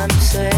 understand.